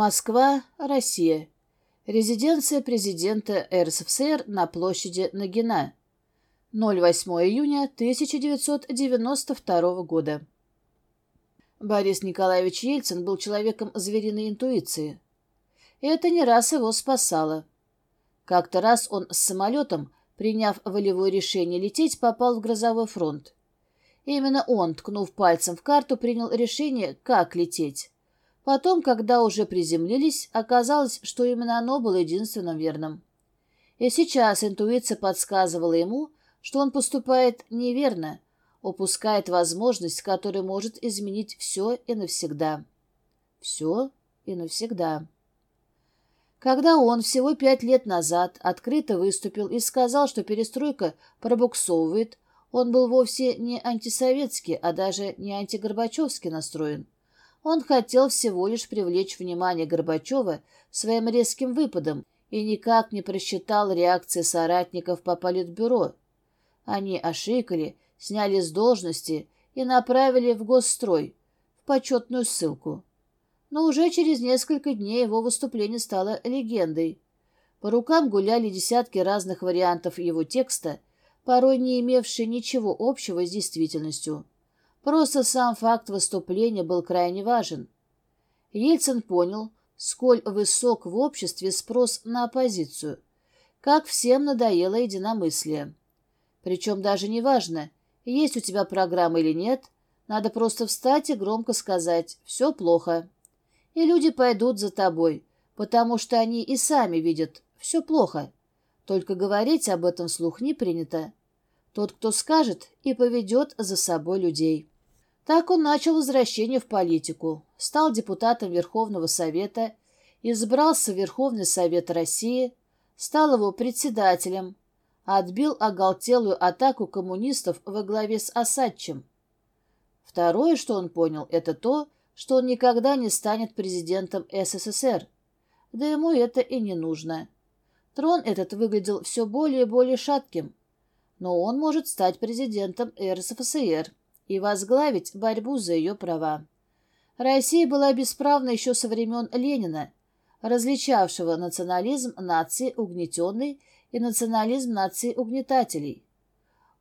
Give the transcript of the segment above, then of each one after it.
Москва, Россия. Резиденция президента РСФСР на площади Нагина. 08 июня 1992 года. Борис Николаевич Ельцин был человеком звериной интуиции. И это не раз его спасало. Как-то раз он с самолетом, приняв волевое решение лететь, попал в грозовой фронт. Именно он, ткнув пальцем в карту, принял решение, как лететь. Потом, когда уже приземлились, оказалось, что именно оно было единственным верным. И сейчас интуиция подсказывала ему, что он поступает неверно, упускает возможность, которая может изменить все и навсегда. Все и навсегда. Когда он всего пять лет назад открыто выступил и сказал, что перестройка пробуксовывает, он был вовсе не антисоветский, а даже не антигорбачевски настроен. Он хотел всего лишь привлечь внимание Горбачева своим резким выпадом и никак не просчитал реакции соратников по политбюро. Они ошикали, сняли с должности и направили в госстрой, в почетную ссылку. Но уже через несколько дней его выступление стало легендой. По рукам гуляли десятки разных вариантов его текста, порой не имевшие ничего общего с действительностью. Просто сам факт выступления был крайне важен. Ельцин понял, сколь высок в обществе спрос на оппозицию, как всем надоело единомыслие. Причем даже не важно, есть у тебя программа или нет, надо просто встать и громко сказать «все плохо». И люди пойдут за тобой, потому что они и сами видят «все плохо». Только говорить об этом вслух не принято. Тот, кто скажет, и поведет за собой людей. Так он начал возвращение в политику, стал депутатом Верховного Совета, избрался в Верховный Совет России, стал его председателем, отбил оголтелую атаку коммунистов во главе с Осадчем. Второе, что он понял, это то, что он никогда не станет президентом СССР. Да ему это и не нужно. Трон этот выглядел все более и более шатким но он может стать президентом РСФСР и возглавить борьбу за ее права. Россия была бесправна еще со времен Ленина, различавшего национализм нации угнетенной и национализм нации угнетателей.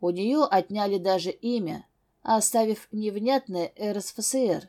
У нее отняли даже имя, оставив невнятное РСФСР.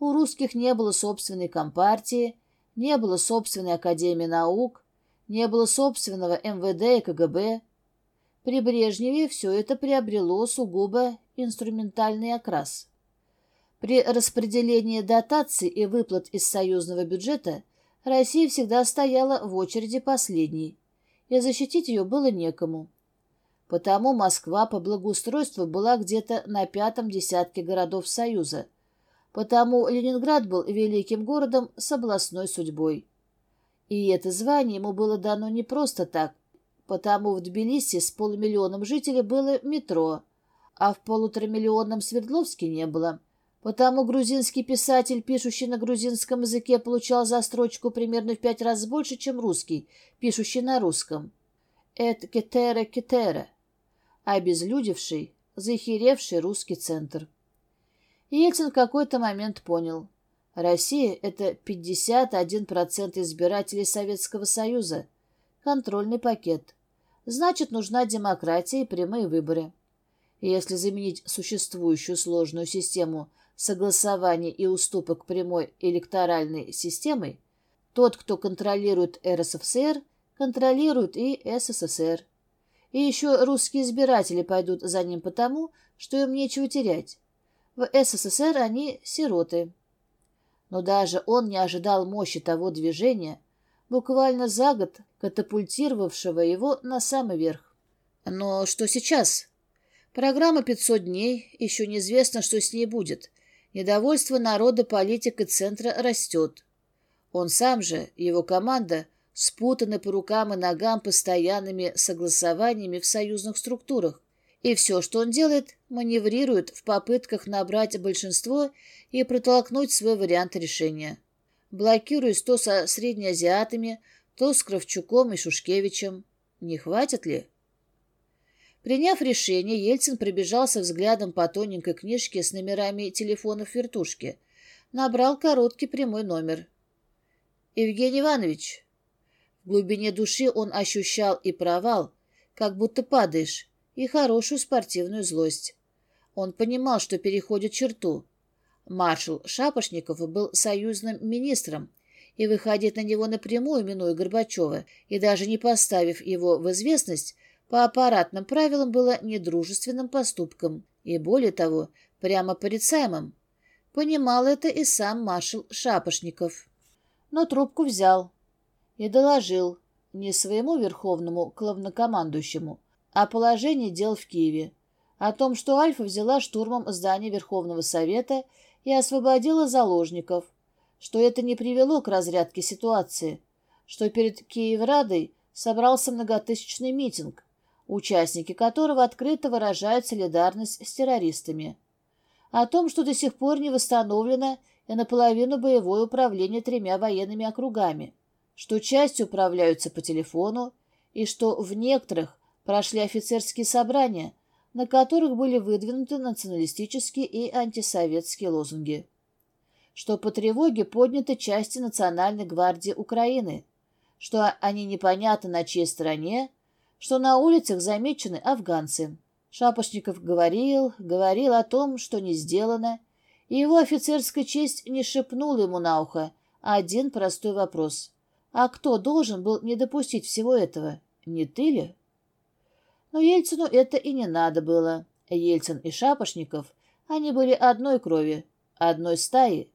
У русских не было собственной компартии, не было собственной Академии наук, не было собственного МВД и КГБ, при Брежневе все это приобрело сугубо инструментальный окрас. При распределении дотаций и выплат из союзного бюджета Россия всегда стояла в очереди последней, и защитить ее было некому. Потому Москва по благоустройству была где-то на пятом десятке городов Союза. Потому Ленинград был великим городом с областной судьбой. И это звание ему было дано не просто так, Потому в Тбилиси с полумиллионом жителей было метро, а в полуторамиллионном Свердловске не было. Потому грузинский писатель, пишущий на грузинском языке, получал за строчку примерно в пять раз больше, чем русский, пишущий на русском. «Эт кетера кетера», обезлюдевший, захеревший русский центр. Ельцин в какой-то момент понял. Россия — это 51% избирателей Советского Союза. Контрольный пакет. Значит, нужна демократия и прямые выборы. если заменить существующую сложную систему согласования и уступок прямой электоральной системой, тот, кто контролирует РСФСР, контролирует и СССР. И еще русские избиратели пойдут за ним потому, что им нечего терять. В СССР они сироты. Но даже он не ожидал мощи того движения, буквально за год катапультировавшего его на самый верх. Но что сейчас? Программа «500 дней», еще неизвестно, что с ней будет. Недовольство народа политикой центра растет. Он сам же, его команда, спутаны по рукам и ногам постоянными согласованиями в союзных структурах. И все, что он делает, маневрирует в попытках набрать большинство и протолкнуть свой вариант решения блокируясь то со среднеазиатами, то с Кравчуком и Шушкевичем. Не хватит ли? Приняв решение, Ельцин пробежался взглядом по тоненькой книжке с номерами телефонов вертушки. Набрал короткий прямой номер. Евгений Иванович. В глубине души он ощущал и провал, как будто падаешь, и хорошую спортивную злость. Он понимал, что переходит черту. Маршал Шапошников был союзным министром, и выходить на него напрямую, минуя Горбачева, и даже не поставив его в известность, по аппаратным правилам было недружественным поступком и, более того, прямо порицаемым. Понимал это и сам маршал Шапошников. Но трубку взял и доложил не своему верховному главнокомандующему, а положение дел в Киеве, о том, что Альфа взяла штурмом здание Верховного Совета и освободила заложников, что это не привело к разрядке ситуации, что перед Киеврадой собрался многотысячный митинг, участники которого открыто выражают солидарность с террористами, о том, что до сих пор не восстановлено и наполовину боевое управление тремя военными округами, что частью управляются по телефону и что в некоторых прошли офицерские собрания, на которых были выдвинуты националистические и антисоветские лозунги что по тревоге подняты части Национальной гвардии Украины, что они непонятно на чьей стороне, что на улицах замечены афганцы. Шапошников говорил, говорил о том, что не сделано, и его офицерская честь не шепнула ему на ухо один простой вопрос. А кто должен был не допустить всего этого? Не ты ли? Но Ельцину это и не надо было. Ельцин и Шапошников, они были одной крови, одной стаи,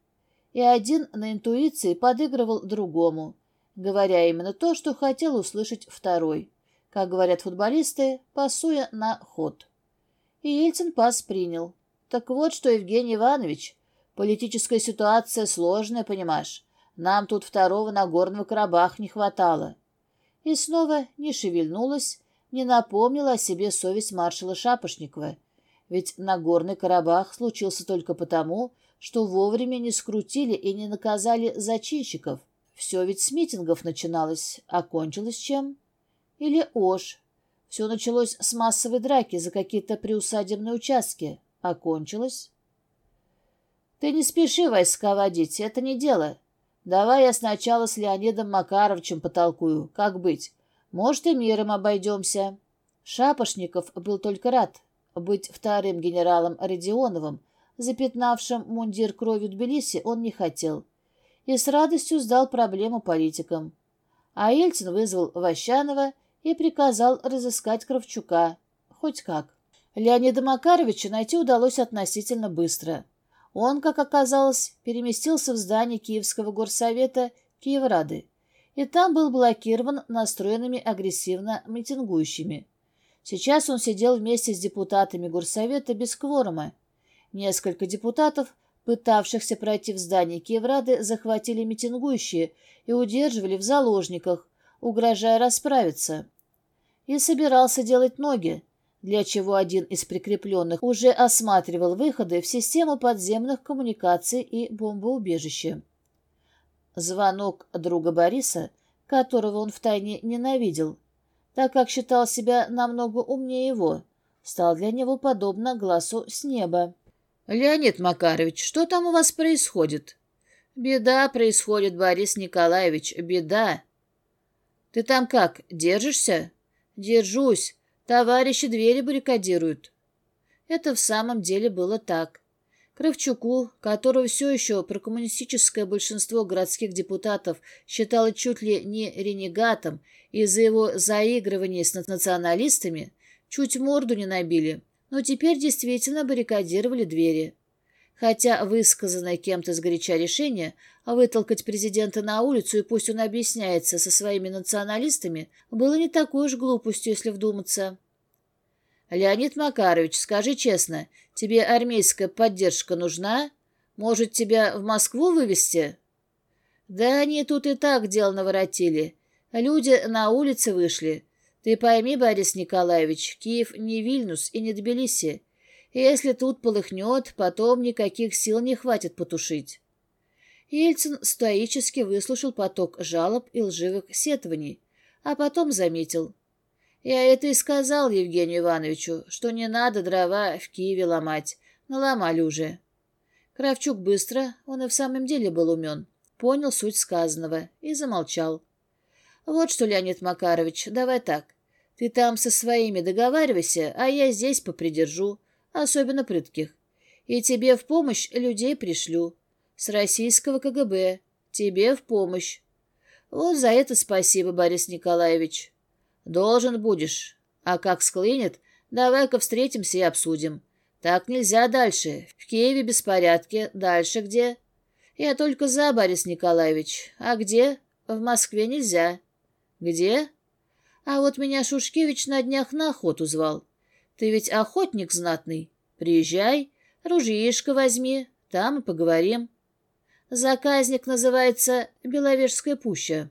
и один на интуиции подыгрывал другому, говоря именно то, что хотел услышать второй, как говорят футболисты, пасуя на ход. И Ельцин пас принял. Так вот что, Евгений Иванович, политическая ситуация сложная, понимаешь. Нам тут второго Нагорного Карабах не хватало. И снова не шевельнулась, не напомнила о себе совесть маршала Шапошникова. Ведь Нагорный Карабах случился только потому, что вовремя не скрутили и не наказали зачинщиков. Все ведь с митингов начиналось, а чем? Или Ош. Все началось с массовой драки за какие-то приусадебные участки, а? Ты не спеши войска водить, это не дело. Давай я сначала с Леонидом Макаровичем потолкую, как быть. Может, и миром обойдемся. Шапошников был только рад быть вторым генералом Родионовым, запятнавшим мундир кровью Тбилиси, он не хотел. И с радостью сдал проблему политикам. А Ельцин вызвал Ващанова и приказал разыскать Кравчука. Хоть как. Леонида Макаровича найти удалось относительно быстро. Он, как оказалось, переместился в здание Киевского горсовета Киеврады, и там был блокирован настроенными агрессивно митингующими. Сейчас он сидел вместе с депутатами горсовета без кворума, Несколько депутатов, пытавшихся пройти в здание Киеврады, захватили митингующие и удерживали в заложниках, угрожая расправиться. И собирался делать ноги, для чего один из прикрепленных уже осматривал выходы в систему подземных коммуникаций и бомбоубежища. Звонок друга Бориса, которого он втайне ненавидел, так как считал себя намного умнее его, стал для него подобно глазу с неба. «Леонид Макарович, что там у вас происходит?» «Беда происходит, Борис Николаевич, беда». «Ты там как, держишься?» «Держусь. Товарищи двери баррикадируют». Это в самом деле было так. Кравчуку, которого все еще прокоммунистическое большинство городских депутатов считало чуть ли не ренегатом из-за его заигрывания с националистами, чуть морду не набили но теперь действительно баррикадировали двери. Хотя высказанное кем-то сгоряча решение вытолкать президента на улицу и пусть он объясняется со своими националистами, было не такой уж глупостью, если вдуматься. «Леонид Макарович, скажи честно, тебе армейская поддержка нужна? Может, тебя в Москву вывести?» «Да они тут и так дело наворотили. Люди на улице вышли. Ты пойми, Борис Николаевич, Киев не Вильнюс и не Тбилиси. Если тут полыхнет, потом никаких сил не хватит потушить. Ельцин стоически выслушал поток жалоб и лживых сетований, а потом заметил. «Я это и сказал Евгению Ивановичу, что не надо дрова в Киеве ломать. Наломали уже». Кравчук быстро, он и в самом деле был умен, понял суть сказанного и замолчал. «Вот что, Леонид Макарович, давай так. Ты там со своими договаривайся, а я здесь попридержу, особенно прытких. И тебе в помощь людей пришлю. С российского КГБ. Тебе в помощь. Вот за это спасибо, Борис Николаевич. Должен будешь. А как склынет, давай-ка встретимся и обсудим. Так нельзя дальше. В Киеве беспорядки. Дальше где? Я только за, Борис Николаевич. А где? В Москве нельзя. Где? А вот меня Шушкевич на днях на охоту звал. Ты ведь охотник знатный. Приезжай, ружьишко возьми, там и поговорим. Заказник называется Беловежская пуща.